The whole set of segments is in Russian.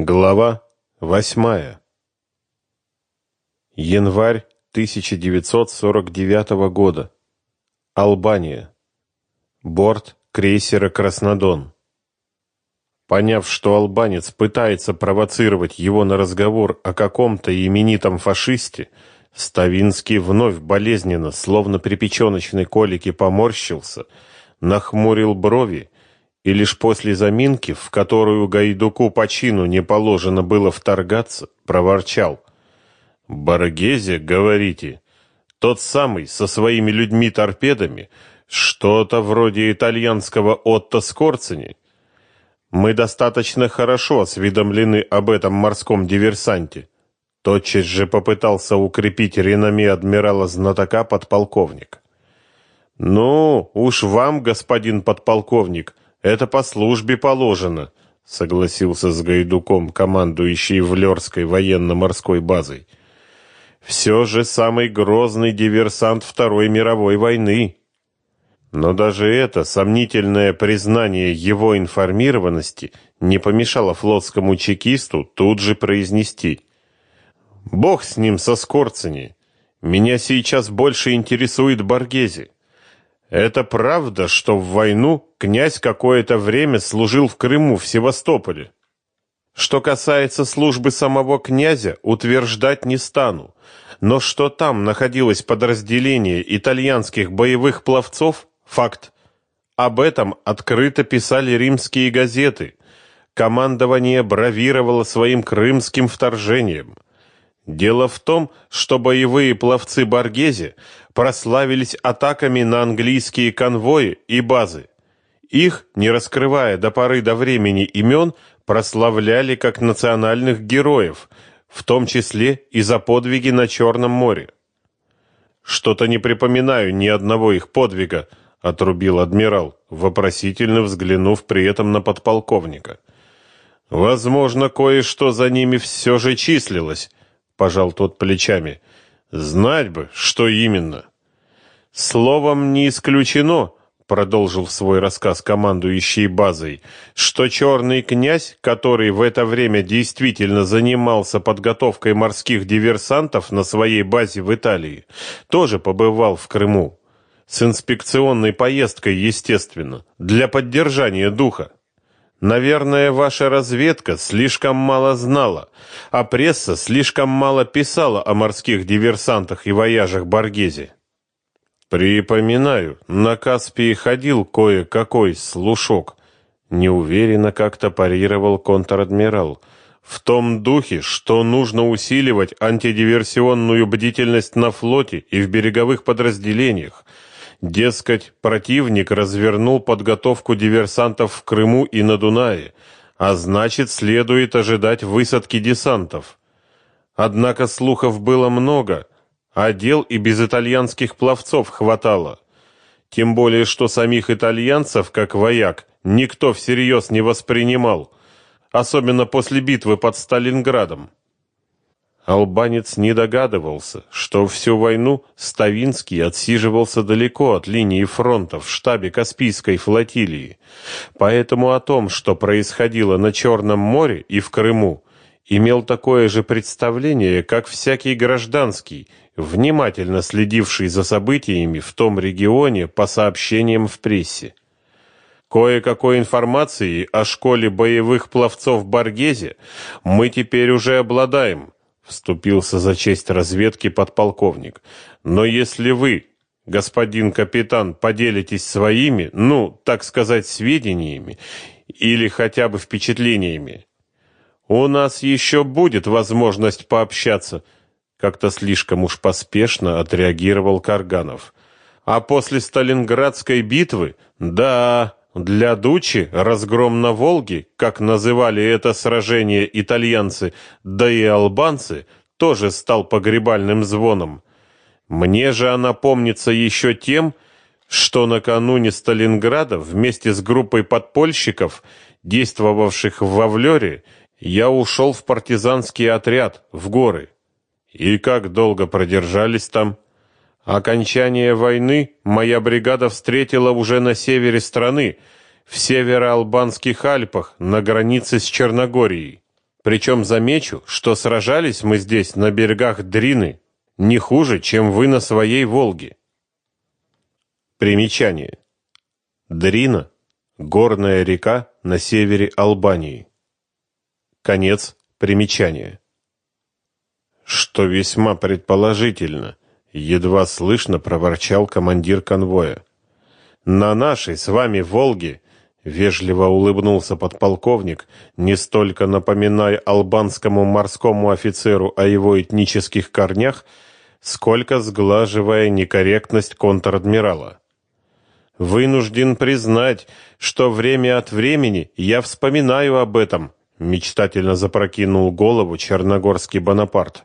Глава восьмая. Январь 1949 года. Албания. Борт крейсера Краснодон. Поняв, что албанец пытается провоцировать его на разговор о каком-то именитом фашисте, Ставинский вновь болезненно, словно при печёночной колике, поморщился, нахмурил брови и лишь после заминки, в которую Гайдуку по чину не положено было вторгаться, проворчал. «Баргезе, говорите, тот самый со своими людьми-торпедами, что-то вроде итальянского Отто Скорцени. Мы достаточно хорошо осведомлены об этом морском диверсанте». Тотчас же попытался укрепить реноме адмирала-знатока подполковник. «Ну, уж вам, господин подполковник», это по службе положено, согласился с Гайдуком, командующий Влёрской военно-морской базой. Все же самый грозный диверсант Второй мировой войны. Но даже это сомнительное признание его информированности не помешало флотскому чекисту тут же произнести: "Бог с ним со Скорцени. Меня сейчас больше интересует Боргези. Это правда, что в войну князь какое-то время служил в Крыму, в Севастополе. Что касается службы самого князя, утверждать не стану, но что там находилось подразделение итальянских боевых пловцов факт. Об этом открыто писали римские газеты. Командование бравировало своим крымским вторжением. Дело в том, что боевые пловцы Боргезе прославились атаками на английские конвои и базы. Их, не раскрывая до поры до времени имен, прославляли как национальных героев, в том числе и за подвиги на Черном море. Что-то не припоминаю ни одного их подвига, отрубил адмирал, вопросительно взглянув при этом на подполковника. Возможно, кое-что за ними все же числилось, пожал тот плечами. Знать бы, что именно. Словом, не исключено, продолжил свой рассказ командующий базой, что черный князь, который в это время действительно занимался подготовкой морских диверсантов на своей базе в Италии, тоже побывал в Крыму. С инспекционной поездкой, естественно, для поддержания духа. Наверное, ваша разведка слишком мало знала, а пресса слишком мало писала о морских диверсантах и вояжах Боргезе. Припоминаю, на Каспии ходил кое-какой слушок. Неуверенно как-то парировал контр-адмирал. В том духе, что нужно усиливать антидиверсионную бдительность на флоте и в береговых подразделениях, Дескать, противник развернул подготовку диверсантов в Крыму и на Дунае, а значит, следует ожидать высадки десантов. Однако слухов было много, а дел и без итальянских пловцов хватало. Тем более, что самих итальянцев, как вояк, никто всерьез не воспринимал, особенно после битвы под Сталинградом. Албанец не догадывался, что всю войну Ставинский отсиживался далеко от линии фронта в штабе Каспийской флотилии. Поэтому о том, что происходило на Черном море и в Крыму, имел такое же представление, как всякий гражданский, внимательно следивший за событиями в том регионе по сообщениям в прессе. Кое-какой информации о школе боевых пловцов Баргезе мы теперь уже обладаем вступился за честь разведки подполковник. Но если вы, господин капитан, поделитесь своими, ну, так сказать, сведениями или хотя бы впечатлениями, у нас еще будет возможность пообщаться. Как-то слишком уж поспешно отреагировал Карганов. А после Сталинградской битвы, да, для Дучи разгром на Волге, как называли это сражение итальянцы, да и албанцы, тоже стал погребальным звоном. Мне же она помнится еще тем, что накануне Сталинграда вместе с группой подпольщиков, действовавших в Вавлёре, я ушел в партизанский отряд в горы. И как долго продержались там? Окончание войны моя бригада встретила уже на севере страны, в североалбанских Альпах, на границе с Черногорией. Причем замечу, что сражались мы здесь на берегах Дрины не хуже, чем вы на своей Волге. Примечание. Дрина горная река на севере Албании. Конец примечания. Что весьма предположительно, едва слышно проворчал командир конвоя. На нашей с вами Волге вежливо улыбнулся подполковник, не столько напоминая албанскому морскому офицеру о его этнических корнях, сколько сглаживая некорректность контр-адмирала. Вынужден признать, что время от времени я вспоминаю об этом, мечтательно запрокинул голову черногорский Бонапарт.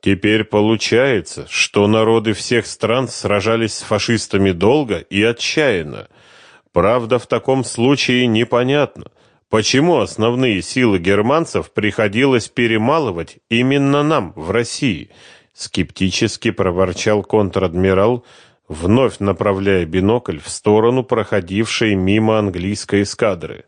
Теперь получается, что народы всех стран сражались с фашистами долго и отчаянно. Правда, в таком случае непонятно, почему основные силы германцев приходилось перемалывать именно нам в России, скептически проворчал контр-адмирал, вновь направляя бинокль в сторону проходившей мимо английской эскадры.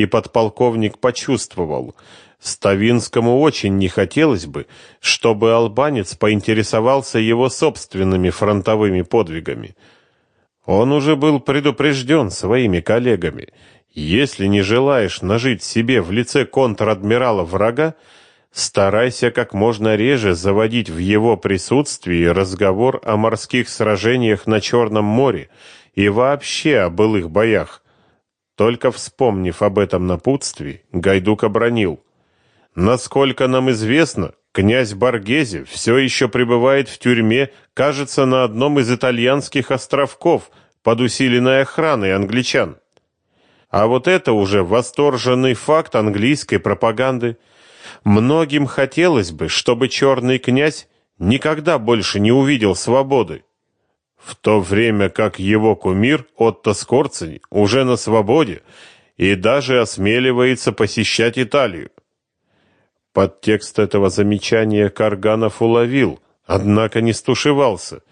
И подполковник почувствовал, Ставинскому очень не хотелось бы, чтобы албанец поинтересовался его собственными фронтовыми подвигами. Он уже был предупрежден своими коллегами. Если не желаешь нажить себе в лице контр-адмирала врага, старайся как можно реже заводить в его присутствии разговор о морских сражениях на Черном море и вообще о былых боях. Только вспомнив об этом напутствии, Гайдук обронил — Насколько нам известно, князь Баргези все еще пребывает в тюрьме, кажется, на одном из итальянских островков под усиленной охраной англичан. А вот это уже восторженный факт английской пропаганды. Многим хотелось бы, чтобы черный князь никогда больше не увидел свободы. В то время как его кумир Отто Скорцени уже на свободе и даже осмеливается посещать Италию. Подтекст этого замечания Карганов уловил, однако не стушевался.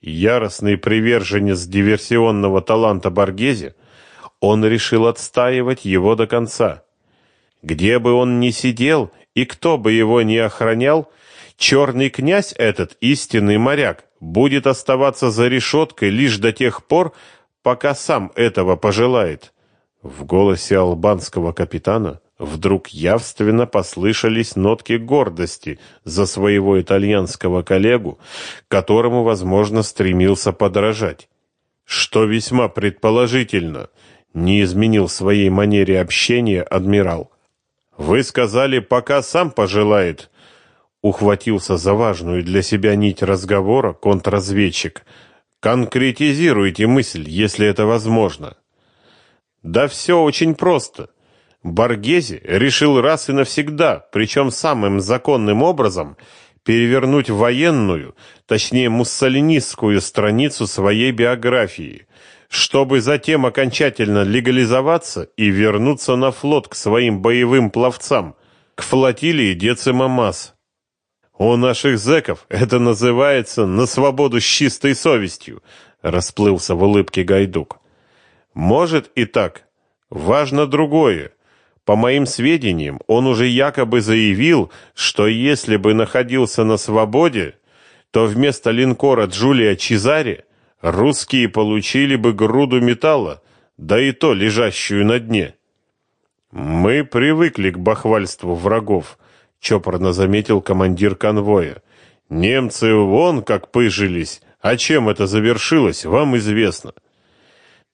Яростный приверженец диверсионного таланта Боргезе, он решил отстаивать его до конца. Где бы он ни сидел и кто бы его ни охранял, черный князь этот истинный моряк будет оставаться за решеткой лишь до тех пор, пока сам этого пожелает. В голосе албанского капитана Вдруг явственно послышались нотки гордости за своего итальянского коллегу, которому, возможно, стремился подражать. Что весьма предположительно, не изменил своей манере общения адмирал. Вы сказали, пока сам пожелает, ухватился за важную для себя нить разговора контрразведчик. Конкретизируйте мысль, если это возможно. Да все очень просто. Боргезе решил раз и навсегда, причем самым законным образом, перевернуть военную, точнее муссолинистскую страницу своей биографии, чтобы затем окончательно легализоваться и вернуться на флот к своим боевым пловцам, к флотилии Децимамас. У наших зэков это называется «на свободу с чистой совестью», расплылся в улыбке Гайдук. Может и так. Важно другое. По моим сведениям, он уже якобы заявил, что если бы находился на свободе, то вместо линкора Джулия Чезаре русские получили бы груду металла, да и то лежащую на дне. Мы привыкли к бахвальству врагов, чопорно заметил командир конвоя. Немцы вон как пыжились, а чем это завершилось, вам известно.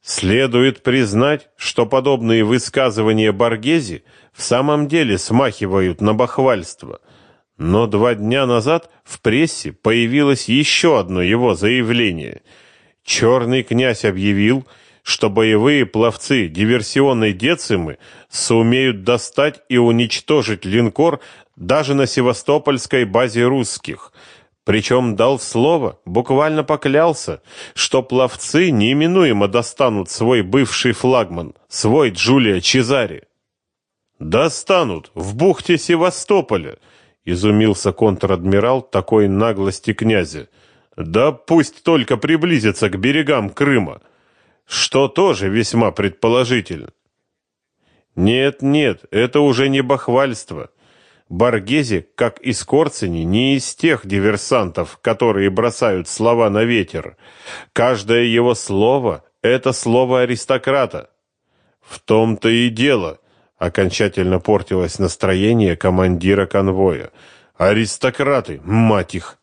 Следует признать, что подобные высказывания Боргези в самом деле смахивают на бахвальство. Но два дня назад в прессе появилось еще одно его заявление. Черный князь объявил, что боевые пловцы диверсионной децимы сумеют достать и уничтожить линкор даже на севастопольской базе русских – причем дал слово, буквально поклялся, что пловцы неминуемо достанут свой бывший флагман, свой Джулия Чезари. Достанут в бухте Севастополя, изумился контр-адмирал такой наглости князя. Да пусть только приблизится к берегам Крыма, что тоже весьма предположительно. Нет, нет, это уже не бахвальство. Баргези, как и Скорцени, не из тех диверсантов, которые бросают слова на ветер. Каждое его слово — это слово аристократа. В том-то и дело. Окончательно портилось настроение командира конвоя. Аристократы, мать их!